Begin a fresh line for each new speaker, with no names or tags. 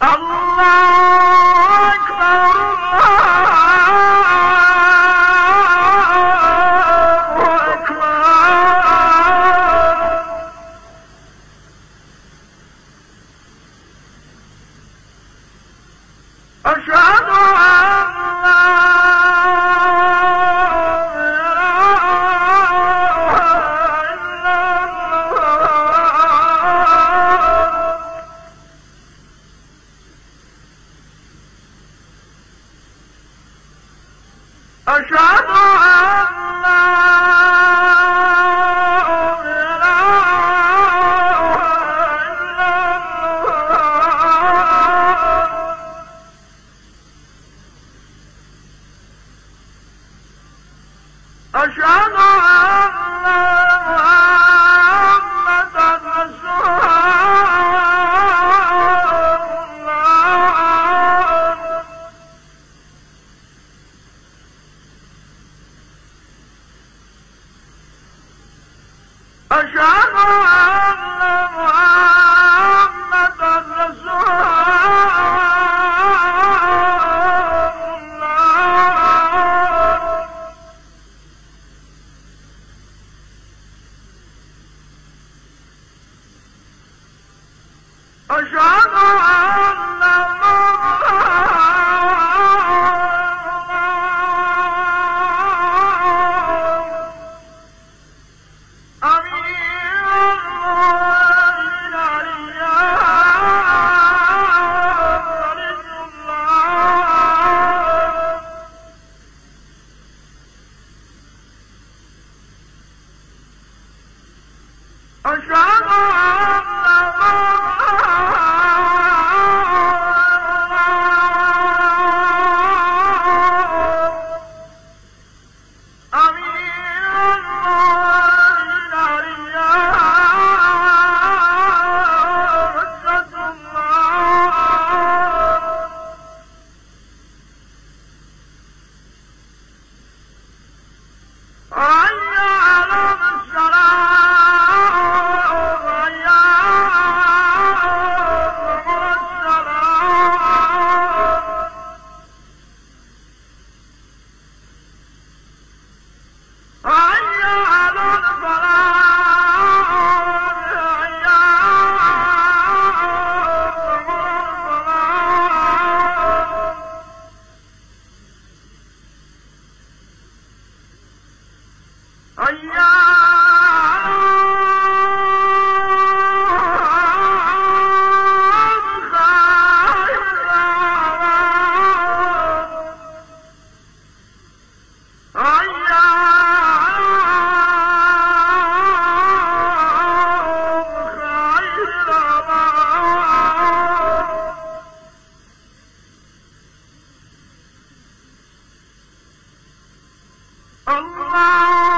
Allah أشهد أن لا أشهد Aşağı Oh, Allah